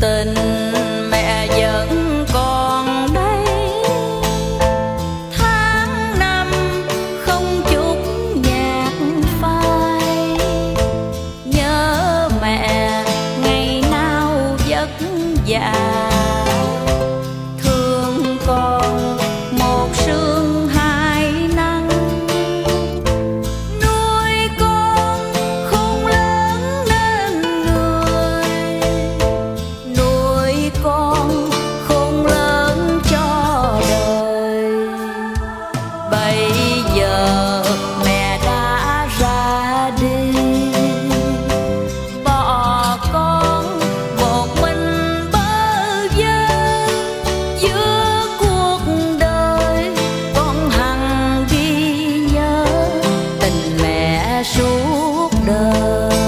tình suốt đời.